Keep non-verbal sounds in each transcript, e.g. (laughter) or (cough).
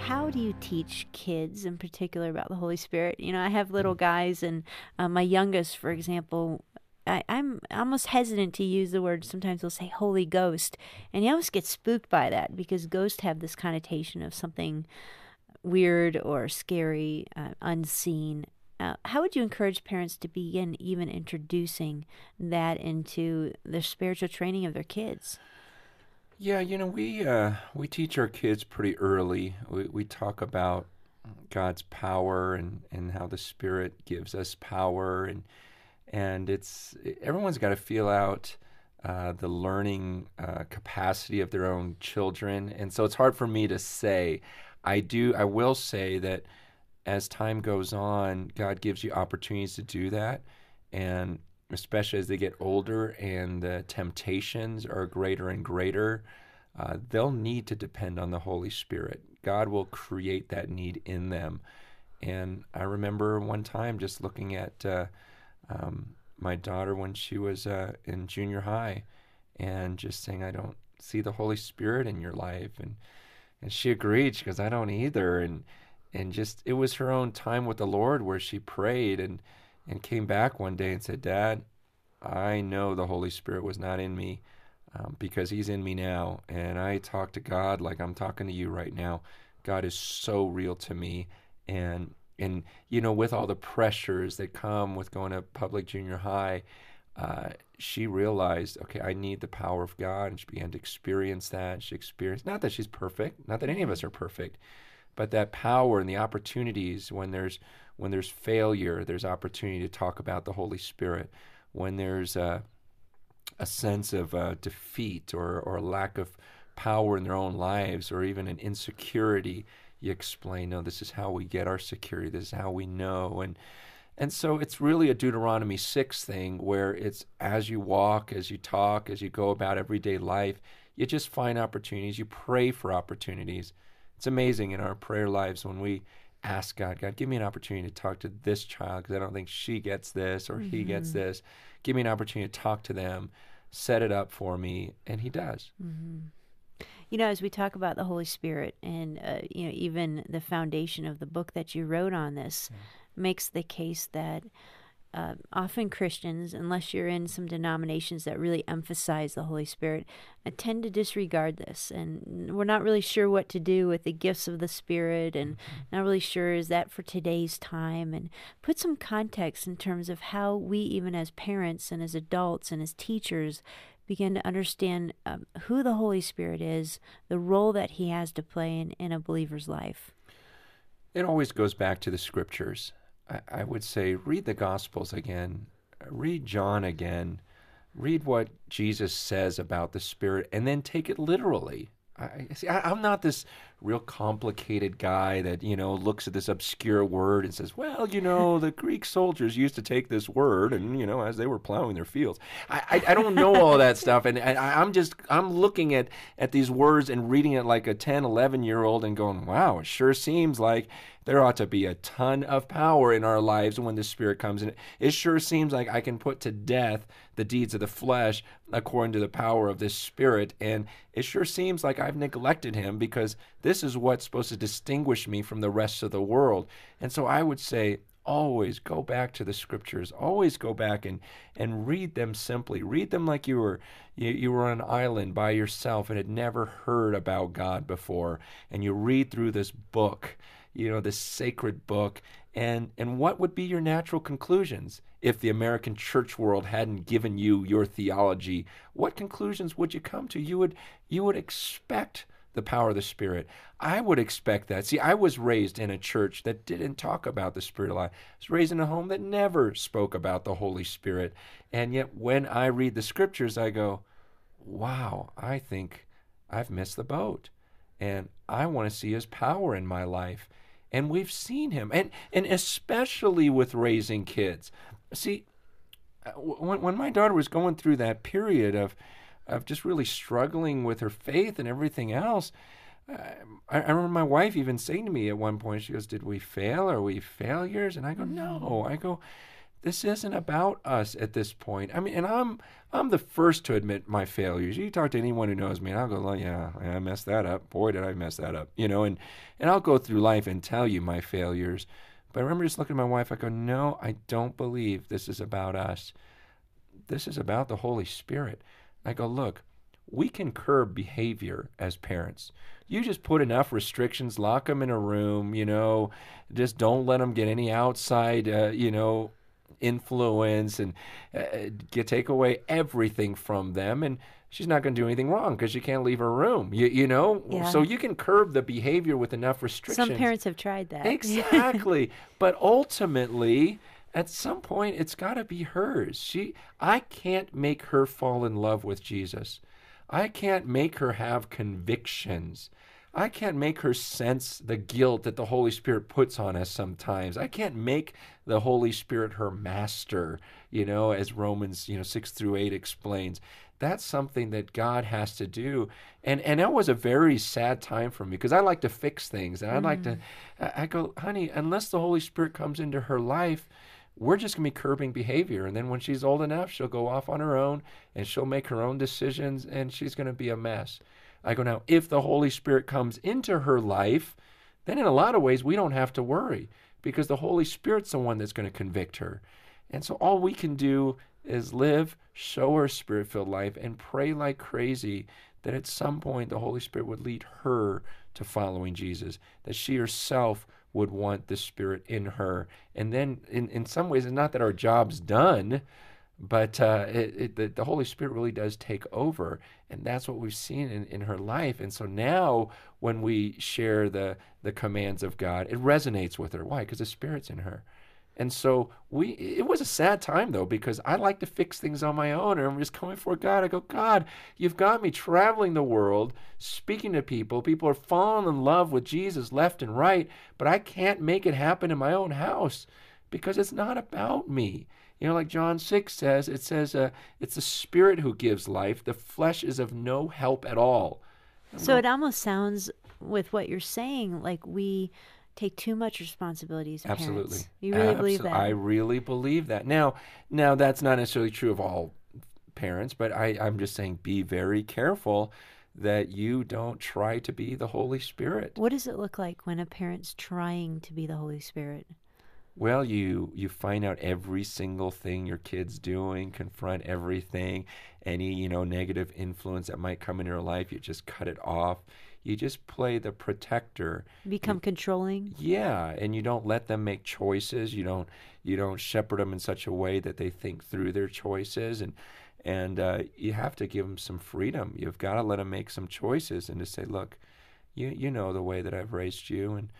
how do you teach kids in particular about the Holy Spirit? You know, I have little guys, and uh, my youngest, for example, I, am almost hesitant to use the word. Sometimes they'll say Holy Ghost, and you almost get spooked by that because ghosts have this connotation of something weird or scary, uh, unseen. Uh, how would you encourage parents to begin even introducing that into the spiritual training of their kids? Yeah, you know, we uh, we teach our kids pretty early. We, we talk about God's power and, and how the Spirit gives us power, and and it's everyone's got to feel out uh, the learning uh, capacity of their own children, and so it's hard for me to say. I do. I will say that as time goes on, God gives you opportunities to do that, and especially as they get older and the temptations are greater and greater, uh, they'll need to depend on the Holy Spirit. God will create that need in them. And I remember one time just looking at uh, um, my daughter when she was uh, in junior high and just saying, I don't see the Holy Spirit in your life. And, and she agreed. She goes, I don't either. And, and just, it was her own time with the Lord where she prayed and, and came back one day and said, Dad, I know the Holy Spirit was not in me um, because He's in me now. And I talk to God like I'm talking to you right now. God is so real to me. And, and you know, with all the pressures that come with going to public junior high, uh, she realized, okay, I need the power of God, and she began to experience that. She experienced not that she's perfect, not that any of us are perfect, but that power and the opportunities when there's when there's failure, there's opportunity to talk about the Holy Spirit. When there's a, a sense of uh, defeat or or lack of power in their own lives, or even an insecurity, you explain, no, this is how we get our security. This is how we know and and so it's really a Deuteronomy 6 thing where it's as you walk, as you talk, as you go about everyday life, you just find opportunities. You pray for opportunities. It's amazing in our prayer lives when we ask God, God, give me an opportunity to talk to this child because I don't think she gets this or mm-hmm. he gets mm-hmm. this. Give me an opportunity to talk to them, set it up for me, and He does. Mm-hmm. You know, as we talk about the Holy Spirit and, uh, you know, even the foundation of the book that you wrote on this, yeah makes the case that uh, often Christians, unless you're in some denominations that really emphasize the Holy Spirit, uh, tend to disregard this. And we're not really sure what to do with the gifts of the Spirit, and mm-hmm. not really sure is that for today's time. And put some context in terms of how we, even as parents and as adults and as teachers, begin to understand um, who the Holy Spirit is, the role that He has to play in, in a believer's life. It always goes back to the scriptures. I, would say read the Gospels again, read John again, read what Jesus says about the Spirit, and then take it literally. I, see, I, am not this real complicated guy that you know looks at this obscure word and says, "Well, you know, the (laughs) Greek soldiers used to take this word, and you know, as they were plowing their fields." I, I, I don't know all that stuff, and, and I, I'm just I'm looking at at these words and reading it like a 10, 11 year old and going, "Wow, it sure seems like there ought to be a ton of power in our lives when the Spirit comes in. It sure seems like I can put to death the deeds of the flesh according to the power of this Spirit. And it sure seems like I've neglected Him because this is what's supposed to distinguish me from the rest of the world. And so I would say, always go back to the scriptures always go back and and read them simply read them like you were you, you were on an island by yourself and had never heard about god before and you read through this book you know, this sacred book. And, and what would be your natural conclusions if the American church world hadn't given you your theology? What conclusions would you come to? You would, you would expect the power of the Spirit. I would expect that. See, I was raised in a church that didn't talk about the Spirit a lot. I was raised in a home that never spoke about the Holy Spirit. And yet, when I read the scriptures, I go, wow, I think I've missed the boat. And I want to see His power in my life and we've seen him and and especially with raising kids see uh, when, when my daughter was going through that period of of just really struggling with her faith and everything else I, I remember my wife even saying to me at one point she goes did we fail are we failures and i go no mm-hmm. i go this isn't about us at this point. I mean, and I'm I'm the first to admit my failures. You talk to anyone who knows me, and I'll go, well, yeah, I messed that up. Boy, did I mess that up. You know, and and I'll go through life and tell you my failures. But I remember just looking at my wife. I go, no, I don't believe this is about us. This is about the Holy Spirit. I go, look, we can curb behavior as parents. You just put enough restrictions, lock them in a room, you know, just don't let them get any outside, uh, you know, influence and uh, get, take away everything from them. And she's not going to do anything wrong because you can't leave her room you, you know? Yeah. so you can curb the behavior with enough restrictions. some parents have tried that. (laughs) Exactly. But ultimately at some point it's got to be hers she i can't make her fall in love with jesus i can't make her have convictions I can't make her sense the guilt that the Holy Spirit puts on us sometimes. I can't make the Holy Spirit her master, you know, as Romans, you know, 6 through 8 explains. That's something that God has to do. And and that was a very sad time for me because I like to fix things. And I mm. like to mm. I go, honey, unless the Holy Spirit comes into her life, we're just going to be curbing behavior. And then when she's old enough, she'll go off on her own and she'll make her own decisions and she's going to be a mess. I go, now, if the Holy Spirit comes into her life, then in a lot of ways we don't have to worry because the Holy Spirit's the one that's going to convict her. And so all we can do is live, show her spirit filled life, and pray like crazy that at some point the Holy Spirit would lead her to following Jesus, that she herself would want the Spirit in her. And then, in, in some ways, it's not that our job's done, but uh, it, it, the, the, Holy Spirit really does take over, and that's what we've seen in, in her life. And so now, when we share the the commands of God, it resonates with her. Why? Because the Spirit's in her. And so we. It was a sad time though, because I like to fix things on my own, and I'm just coming for God. I go, God, you've got me traveling the world, speaking to people. People are falling in love with Jesus left and right, but I can't make it happen in my own house because it's not about me. You know, like John 6 says, it says, uh, it's the Spirit who gives life. The flesh is of no help at all. So it almost sounds, with what you're saying, like we take too much responsibility as Absolutely. parents. You really Absol- believe that? I really believe that. Now, now that's not necessarily true of all parents, but I, I'm just saying be very careful that you don't try to be the Holy Spirit. What does it look like when a parent's trying to be the Holy Spirit? Well, you you find out every single thing your kid's doing, confront everything, any you know negative influence that might come in your life. You just cut it off. You just play the protector. Become you, controlling. Yeah, and you don't let them make choices. You don't you don't shepherd them in such a way that they think through their choices and and uh, you have to give them some freedom. You've got to let them make some choices and to say, look, you you know the way that I've raised you and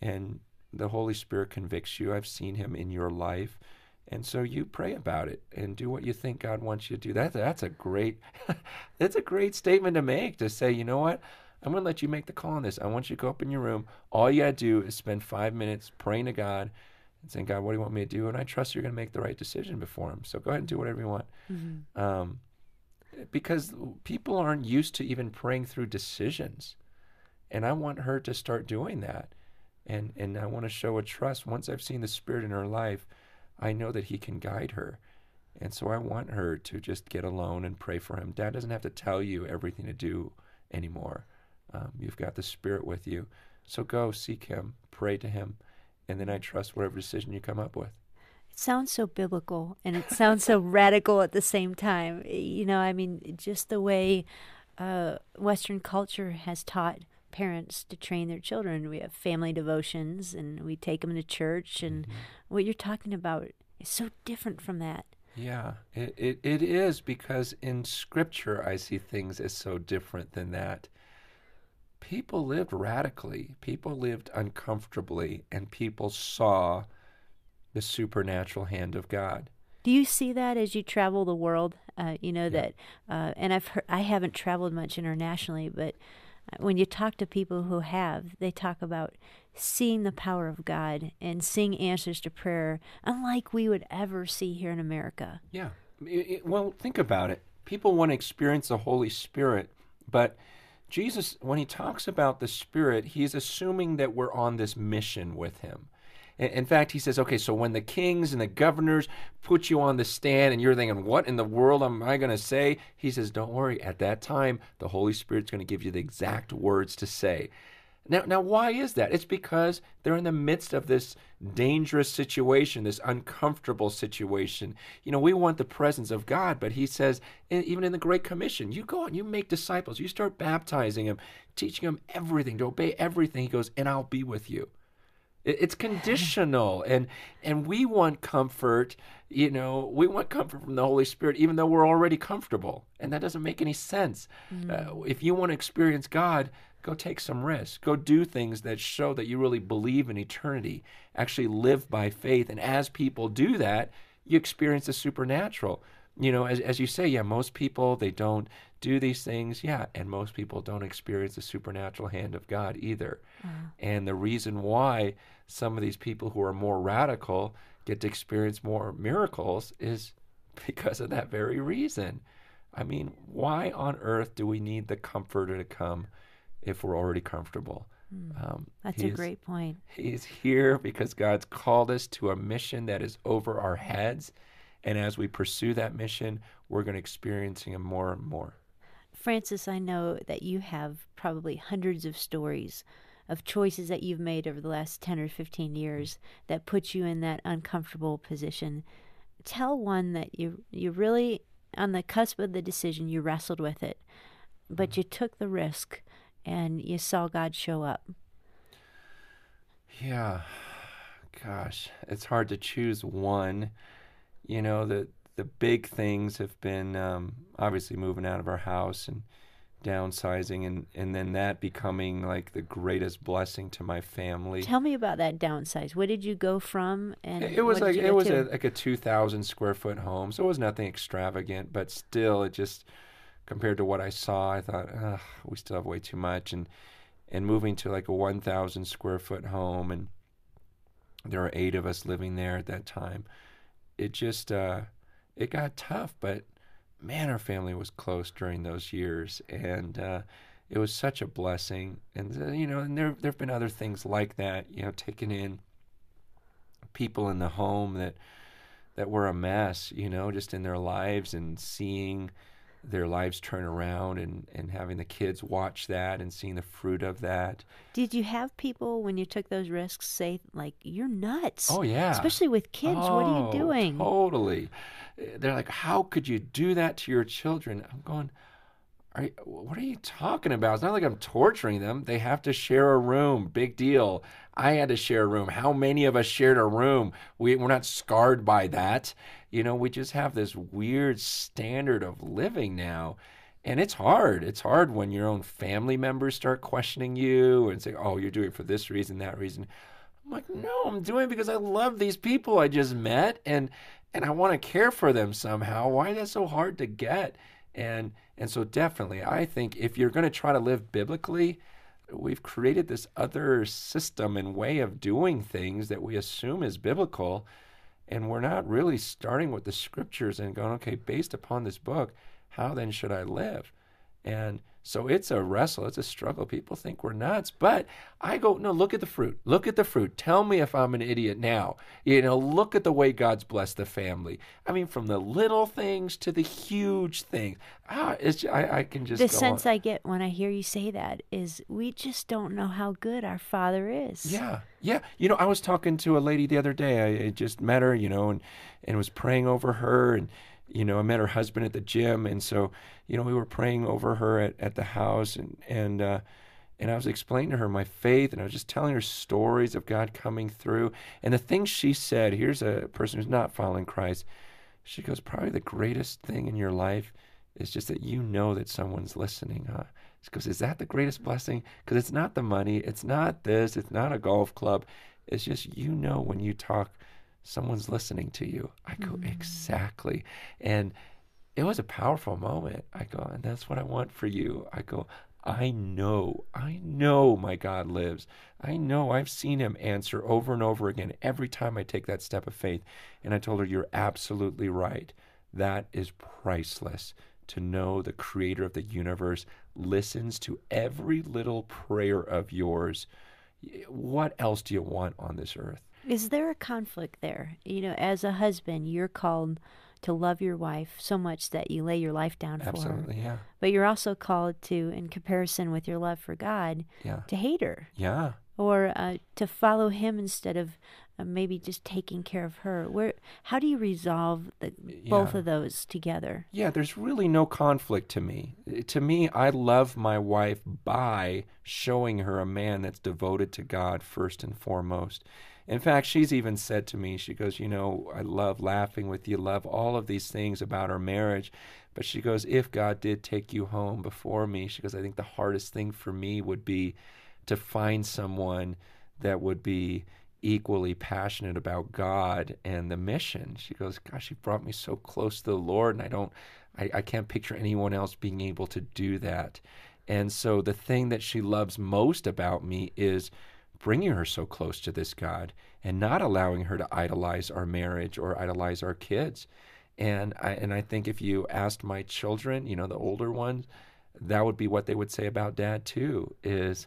and the Holy Spirit convicts you. I've seen him in your life. And so you pray about it and do what you think God wants you to do. That, that's a great (laughs) that's a great statement to make to say, you know what? I'm going to let you make the call on this. I want you to go up in your room. All you got to do is spend five minutes praying to God and saying, God, what do you want me to do? And I trust you're going to make the right decision before Him. So go ahead and do whatever you want. Mm-hmm. Um, because people aren't used to even praying through decisions. And I want her to start doing that and and I want to show a trust. Once I've seen the Spirit in her life, I know that He can guide her, and so I want her to just get alone and pray for Him. Dad doesn't have to tell you everything to do anymore. Um, you've got the Spirit with you, so go seek Him, pray to Him, and then I trust whatever decision you come up with. It sounds so biblical, and it sounds so (laughs) radical at the same time. You know, I mean, just the way uh, Western culture has taught parents to train their children. We have family devotions and we take them to church. And mm-hmm. what you're talking about is so different from that. Yeah, it, it, it is because in Scripture I see things as so different than that. People lived radically, people lived uncomfortably, and people saw the supernatural hand of God. Do you see that as you travel the world? Uh, you know yeah. that, uh, and I've heard, I haven't traveled much internationally, but when you talk to people who have, they talk about seeing the power of God and seeing answers to prayer, unlike we would ever see here in America. Yeah. It, it, well, think about it. People want to experience the Holy Spirit, but Jesus, when he talks about the Spirit, he's assuming that we're on this mission with him. In, fact, he says, okay, so when the kings and the governors put you on the stand and you're thinking, what in the world am I going to say? He says, don't worry. At that time, the Holy Spirit's going to give you the exact words to say. Now, now, why is that? It's because they're in the midst of this dangerous situation, this uncomfortable situation. You know, we want the presence of God, but He says, even in the Great Commission, you go and you make disciples, you start baptizing them, teaching them everything, to obey everything. He goes, and I'll be with you. It's conditional, and and we want comfort. You know, we want comfort from the Holy Spirit, even though we're already comfortable, and that doesn't make any sense. Mm. Uh, if you want to experience God, go take some risks. Go do things that show that you really believe in eternity. Actually, live by faith, and as people do that, you experience the supernatural. You know, as as you say, yeah, most people they don't do these things, yeah, and most people don't experience the supernatural hand of God either. Mm. And the reason why some of these people who are more radical get to experience more miracles is (laughs) because of that very reason. I mean, why on earth do we need the comforter to come if we're already comfortable? Mm. Um, That's a great point. He's here because God's called us to a mission that is over our heads. And as we pursue that mission, we're going to experiencing Him more and more. Francis, I know that you have probably hundreds of stories of choices that you've made over the last 10 or 15 years that put you in that uncomfortable position. Tell one that you you really on the cusp of the decision you wrestled with it, but you took the risk and you saw God show up. Yeah. Gosh, it's hard to choose one. You know, the the big things have been um, obviously moving out of our house and downsizing and, and then that becoming like the greatest blessing to my family. Tell me about that downsize. What did you go from and it was like it was a, like a 2000 square foot home. So it was nothing extravagant, but still it just compared to what I saw, I thought, we still have way too much and and moving to like a 1000 square foot home and there were 8 of us living there at that time. It just uh it got tough, but man, our family was close during those years, and uh, it was such a blessing. And uh, you know, and there there've been other things like that. You know, taking in people in the home that that were a mess. You know, just in their lives and seeing their lives turn around and, and having the kids watch that and seeing the fruit of that. Did you have people when you took those risks say like you're nuts? Oh yeah. Especially with kids, oh, what are you oh, doing? Totally. They're like, How could you do that to your children? I'm going, are you, what are you talking about? It's not like I'm torturing them. They have to share a room. Big deal. I had to share a room. How many of us shared a room? We, we're not scarred by that. You know, we just have this weird standard of living now. And it's hard. It's hard when your own family members start questioning you and say, oh, you're doing it for this reason, that reason. I'm like, no, I'm doing it because I love these people I just met and and I want to care for them somehow. Why is that so hard to get? And and so definitely I think if you're going to try to live biblically, we've created this other system and way of doing things that we assume is biblical and we're not really starting with the scriptures and going okay based upon this book how then should i live? And so it's a wrestle, it's a struggle. People think we're nuts, but I go, no, look at the fruit. Look at the fruit. Tell me if I'm an idiot now. You know, look at the way God's blessed the family. I mean, from the little things to the huge things. Ah, it's I, I can just the sense on. I get when I hear you say that is we just don't know how good our Father is. Yeah, yeah. You know, I was talking to a lady the other day. I, I just met her, you know, and and was praying over her and you know, I met her husband at the gym, and so you know we were praying over her at, at the house, and and uh, and I was explaining to her my faith, and I was just telling her stories of God coming through, and the things she said. Here's a person who's not following Christ. She goes, probably the greatest thing in your life is just that you know that someone's listening. Huh? She goes, is that the greatest blessing? Because it's not the money, it's not this, it's not a golf club. It's just you know when you talk someone's listening to you. I go, mm. exactly. And it was a powerful moment. I go, and that's what I want for you. I go, I know, I know my God lives. I know I've seen him answer over and over again every time I take that step of faith. And I told her, You're absolutely right. That is priceless to know the creator of the universe listens to every little prayer of yours. What else do you want on this earth? Is there a conflict there? You know, as a husband, you're called to love your wife so much that you lay your life down for Absolutely, her. Absolutely, yeah. But you're also called to, in comparison with your love for God, Yeah. to hate her Yeah. or uh, to follow Him instead of maybe just taking care of her. Where? How do you resolve the, both Yeah. of those together? Yeah, there's really no conflict to me. Uh, To me, I love my wife by showing her a man that's devoted to God first and foremost. In fact, she's even said to me, she goes, You know, I love laughing with you, love all of these things about our marriage. But she goes, If God did take you home before me, she goes, I think the hardest thing for me would be to find someone that would be equally passionate about God and the mission. She goes, Gosh, you brought me so close to the Lord, and I don't, I, I can't picture anyone else being able to do that. And so the thing that she loves most about me is bringing her so close to this God and not allowing her to idolize our marriage or idolize our kids. And I, and I think if you asked my children, you know, the older ones, that would be what they would say about dad too is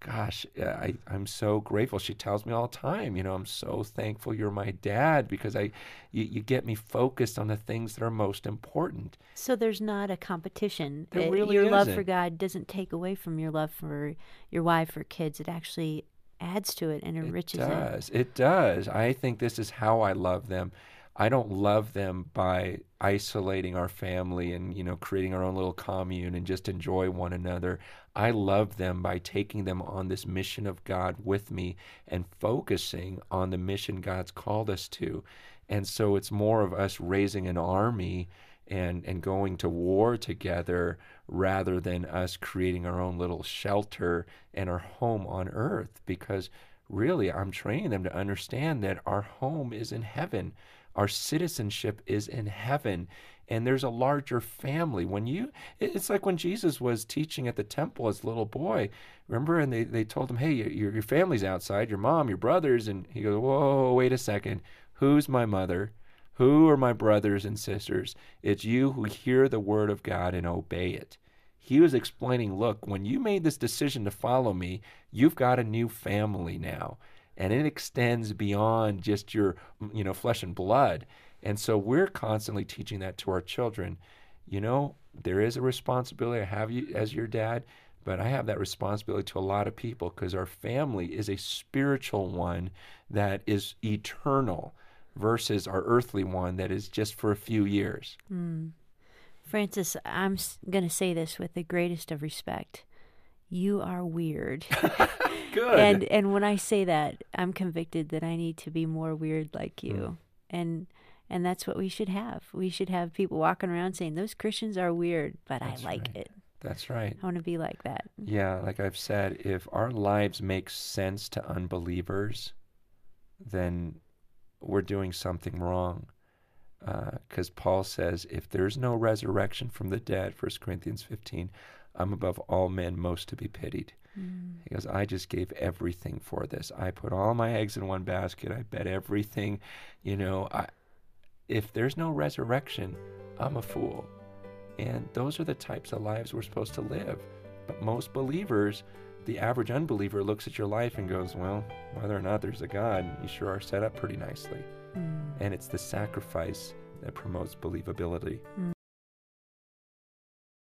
gosh I, i'm so grateful she tells me all the time you know i'm so thankful you're my dad because i you, you get me focused on the things that are most important So there's not a competition. There Uh, really your love for. God doesn't take away from your love for your wife or kids. It actually adds to it and enriches it it. does it does i think this is how i love them i don't love them by isolating our family and you know creating our own little commune and just enjoy one another. I love them by taking them on this mission of god with me and focusing on the mission god's called us to. And so it's more of us raising an army and and going to war together rather than us creating our own little shelter and our home on earth because really I'm training them to understand that our home is in heaven our citizenship is in heaven and there's a larger family when you it's like when jesus was teaching at the temple as a little boy remember and they, they told him hey your, your family's outside your mom your brothers and he goes whoa wait a second who's my mother who are my brothers and sisters? It's you who hear the word of God and obey it. He was explaining, look, when you made this decision to follow me, you've got a new family now. And it extends beyond just your, you know, flesh and blood. And so we're constantly teaching that to our children. You know, there is a responsibility I have you as your dad, but I have that responsibility to a lot of people because our family is a spiritual one that is eternal versus our earthly one that is just for a few years. Hmm. Francis, I'm going to say this with the greatest of respect. You are weird. (laughs) Good. and and when I say that, I'm convicted that I need to be more weird like you. Mm. And and that's what we should have. We should have people walking around saying those Christians are weird, but That's I like right. it. That's right. I want to be like that. Yeah, like I've said, if our lives make sense to unbelievers, then we're doing something wrong. Because Paul says, if there's no resurrection from the dead, 1 Corinthians 15, I'm above all men most to be pitied. He goes, I just gave everything for this. I put all my eggs in one basket. I bet everything, you know, I, if there's no resurrection, I'm a fool. And those are the types of lives we're supposed to live. But most believers, the average unbeliever, looks at your life and goes, Well, whether or not there's a God, you sure are set up pretty nicely. Mm. And it's the sacrifice that promotes believability.